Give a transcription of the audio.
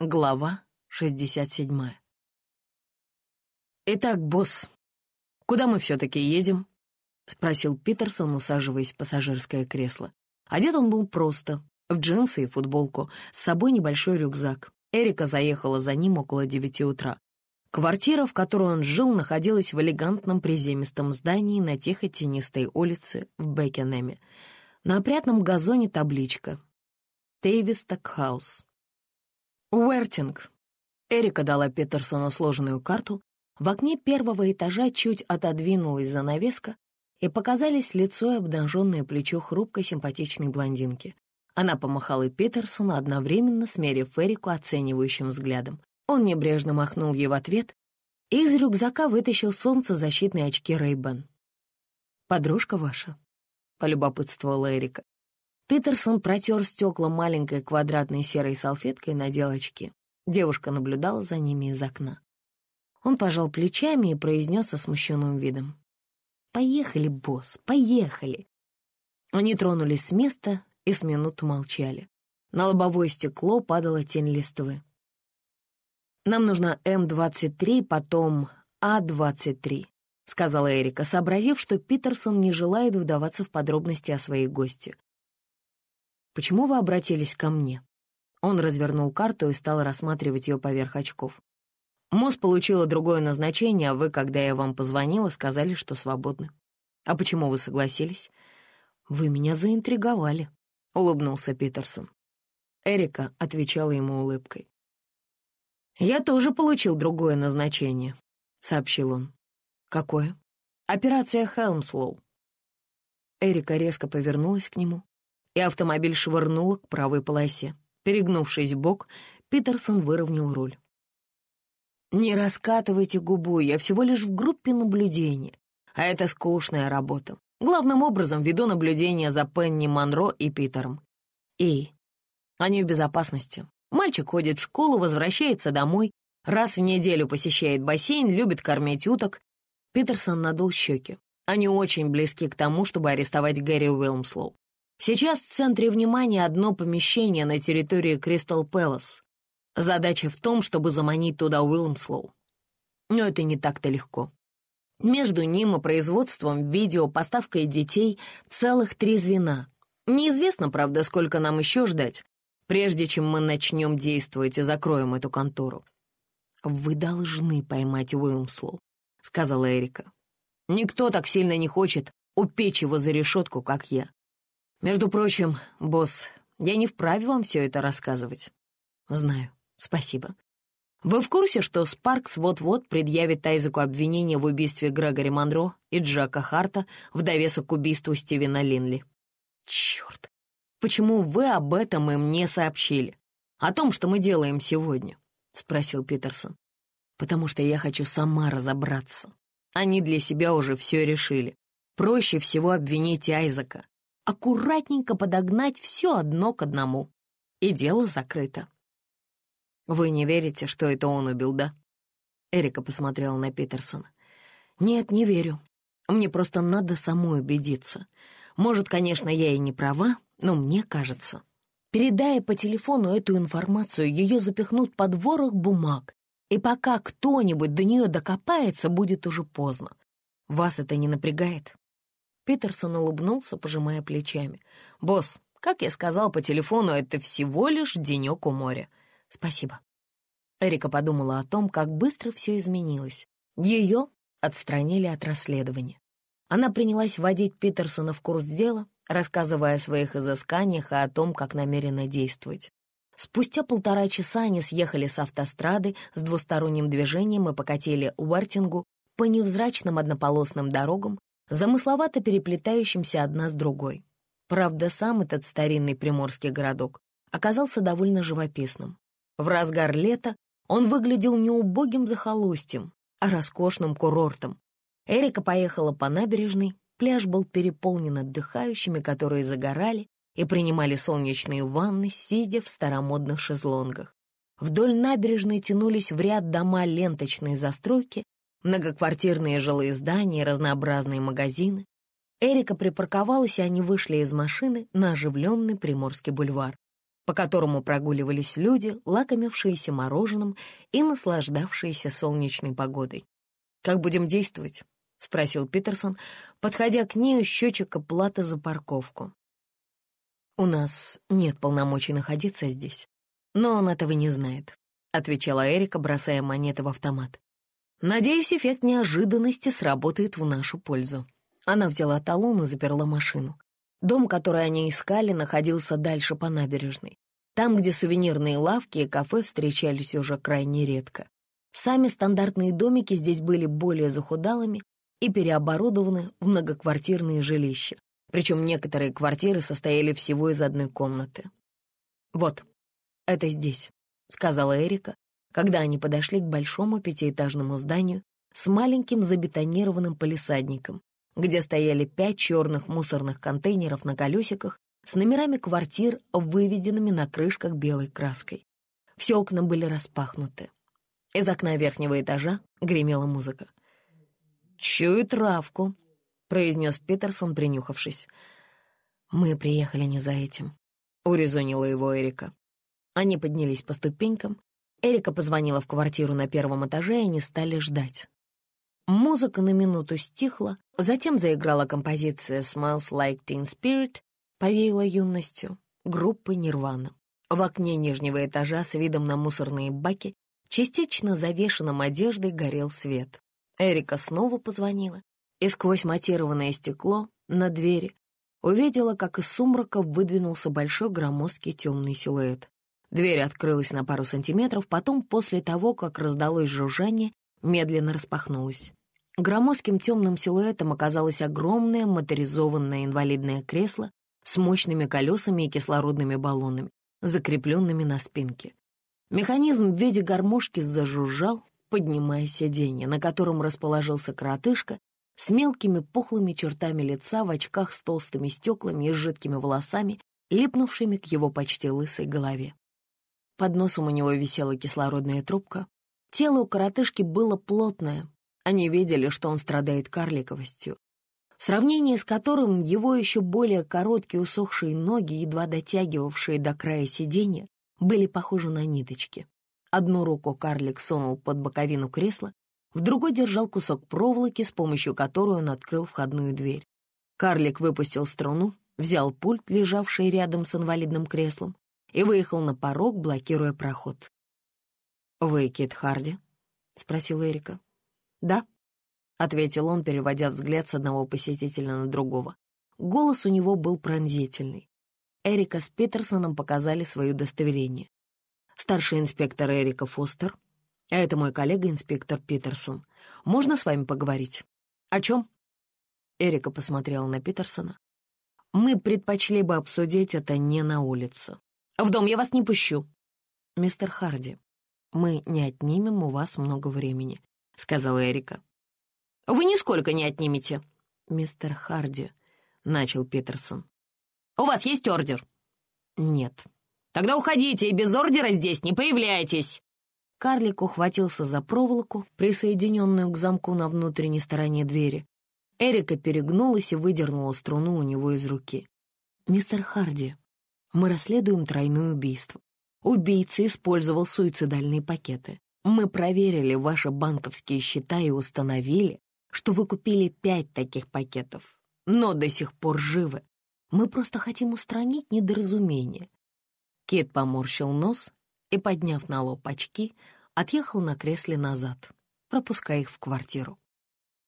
Глава 67. «Итак, босс, куда мы все-таки едем?» — спросил Питерсон, усаживаясь в пассажирское кресло. Одет он был просто, в джинсы и футболку, с собой небольшой рюкзак. Эрика заехала за ним около девяти утра. Квартира, в которой он жил, находилась в элегантном приземистом здании на тихой тенистой улице в Бекенеме. На опрятном газоне табличка «Тейвисток Хаус». Уэртинг. Эрика дала Петерсону сложенную карту. В окне первого этажа чуть отодвинулась занавеска, и показались лицо и обнаженное плечо хрупкой симпатичной блондинки. Она помахала Петерсону, одновременно смерив Эрику оценивающим взглядом. Он небрежно махнул ей в ответ и из рюкзака вытащил солнцезащитные очки Рейбен. «Подружка ваша?» — полюбопытствовала Эрика. Питерсон протер стекла маленькой квадратной серой салфеткой и надел очки. Девушка наблюдала за ними из окна. Он пожал плечами и произнес со смущенным видом. «Поехали, босс, поехали!» Они тронулись с места и с минуту молчали. На лобовое стекло падала тень листвы. «Нам нужно М-23, потом А-23», — сказала Эрика, сообразив, что Питерсон не желает вдаваться в подробности о своей гости. Почему вы обратились ко мне?» Он развернул карту и стал рассматривать ее поверх очков. «МОЗ получила другое назначение, а вы, когда я вам позвонила, сказали, что свободны. А почему вы согласились?» «Вы меня заинтриговали», — улыбнулся Питерсон. Эрика отвечала ему улыбкой. «Я тоже получил другое назначение», — сообщил он. «Какое?» «Операция Хелмслоу». Эрика резко повернулась к нему, и автомобиль швырнуло к правой полосе. Перегнувшись в бок, Питерсон выровнял руль. «Не раскатывайте губу, я всего лишь в группе наблюдения, а это скучная работа. Главным образом веду наблюдение за Пенни Монро и Питером. И они в безопасности. Мальчик ходит в школу, возвращается домой, раз в неделю посещает бассейн, любит кормить уток. Питерсон надул щеки. Они очень близки к тому, чтобы арестовать Гэри Уилмслоу. Сейчас в центре внимания одно помещение на территории Кристал Пэлас. Задача в том, чтобы заманить туда Уилмслоу. Но это не так-то легко. Между ним и производством видео, поставкой детей целых три звена. Неизвестно, правда, сколько нам еще ждать, прежде чем мы начнем действовать и закроем эту контору. «Вы должны поймать Уилмслоу», — сказала Эрика. «Никто так сильно не хочет упечь его за решетку, как я. Между прочим, босс, я не вправе вам все это рассказывать. Знаю, спасибо. Вы в курсе, что Спаркс вот-вот предъявит Тайзеку обвинение в убийстве Грегори Монро и Джака Харта в довесок к убийству Стивена Линли? Черт, почему вы об этом им не сообщили? О том, что мы делаем сегодня? Спросил Питерсон. Потому что я хочу сама разобраться. Они для себя уже все решили. Проще всего обвинить Айзека аккуратненько подогнать все одно к одному. И дело закрыто. «Вы не верите, что это он убил, да?» Эрика посмотрела на Питерсона. «Нет, не верю. Мне просто надо самой убедиться. Может, конечно, я и не права, но мне кажется. Передая по телефону эту информацию, ее запихнут под ворох бумаг, и пока кто-нибудь до нее докопается, будет уже поздно. Вас это не напрягает?» Питерсон улыбнулся, пожимая плечами. «Босс, как я сказал по телефону, это всего лишь денек у моря. Спасибо». Эрика подумала о том, как быстро все изменилось. Ее отстранили от расследования. Она принялась вводить Питерсона в курс дела, рассказывая о своих изысканиях и о том, как намерена действовать. Спустя полтора часа они съехали с автострады с двусторонним движением и покатили Уэртингу по невзрачным однополосным дорогам, замысловато переплетающимся одна с другой. Правда, сам этот старинный приморский городок оказался довольно живописным. В разгар лета он выглядел не убогим захолустьем, а роскошным курортом. Эрика поехала по набережной, пляж был переполнен отдыхающими, которые загорали и принимали солнечные ванны, сидя в старомодных шезлонгах. Вдоль набережной тянулись в ряд дома ленточной застройки, многоквартирные жилые здания, разнообразные магазины. Эрика припарковалась, и они вышли из машины на оживленный Приморский бульвар. по которому прогуливались люди, лакомившиеся мороженым и наслаждавшиеся солнечной погодой. «Как будем действовать?» — спросил Питерсон, подходя к ней у счетчика платы за парковку. «У нас нет полномочий находиться здесь, но он этого не знает», — отвечала Эрика, бросая монеты в автомат. «Надеюсь, эффект неожиданности сработает в нашу пользу». Она взяла талон и заперла машину. Дом, который они искали, находился дальше по набережной, там, где сувенирные лавки и кафе встречались уже крайне редко. Сами стандартные домики здесь были более захудалыми и переоборудованы в многоквартирные жилища, причем некоторые квартиры состояли всего из одной комнаты. «Вот, это здесь», — сказала Эрика, когда они подошли к большому пятиэтажному зданию с маленьким забетонированным полисадником, где стояли пять черных мусорных контейнеров на колесиках с номерами квартир, выведенными на крышках белой краской. Все окна были распахнуты. Из окна верхнего этажа гремела музыка. «Чую травку», — произнес Питерсон, принюхавшись. «Мы приехали не за этим», — урезонила его Эрика. Они поднялись по ступенькам. Эрика позвонила в квартиру на первом этаже, и они стали ждать. Музыка на минуту стихла, затем заиграла композиция «Smells Like Teen Spirit», повеяла юностью, группы «Нирвана». В окне нижнего этажа с видом на мусорные баки, частично завешенном одеждой, горел свет. Эрика снова позвонила, и сквозь матированное стекло на двери увидела, как из сумрака выдвинулся большой громоздкий темный силуэт. Дверь открылась на пару сантиметров, потом, после того, как раздалось жужжание, медленно распахнулась. Громоздким темным силуэтом оказалось огромное моторизованное инвалидное кресло с мощными колесами и кислородными баллонами, закрепленными на спинке. Механизм в виде гармошки зажужжал, поднимая сиденье, на котором расположился коротышка с мелкими пухлыми чертами лица в очках с толстыми стеклами и жидкими волосами, липнувшими к его почти лысой голове. Под носом у него висела кислородная трубка. Тело у коротышки было плотное, они видели, что он страдает карликовостью, в сравнении с которым его еще более короткие усохшие ноги, едва дотягивавшие до края сиденья, были похожи на ниточки. Одну руку карлик сунул под боковину кресла, в другой держал кусок проволоки, с помощью которой он открыл входную дверь. Карлик выпустил струну, взял пульт, лежавший рядом с инвалидным креслом, и выехал на порог, блокируя проход. «Вы Кит Харди?» — спросил Эрика. «Да», — ответил он, переводя взгляд с одного посетителя на другого. Голос у него был пронзительный. Эрика с Питерсоном показали свое удостоверение. Старший инспектор Эрика Фостер, а это мой коллега-инспектор Питерсон. Можно с вами поговорить? О чем? Эрика посмотрела на Питерсона. Мы предпочли бы обсудить это не на улице. В дом я вас не пущу. Мистер Харди, мы не отнимем у вас много времени. — сказала Эрика. «Вы нисколько не отнимете». «Мистер Харди», — начал Питерсон. «У вас есть ордер?» «Нет». «Тогда уходите и без ордера здесь не появляйтесь». Карлик ухватился за проволоку, присоединенную к замку на внутренней стороне двери. Эрика перегнулась и выдернула струну у него из руки. «Мистер Харди, мы расследуем тройное убийство. Убийца использовал суицидальные пакеты. Мы проверили ваши банковские счета и установили, что вы купили пять таких пакетов, но до сих пор живы. Мы просто хотим устранить недоразумение». Кит поморщил нос и, подняв на лоб очки, отъехал на кресле назад, пропуская их в квартиру.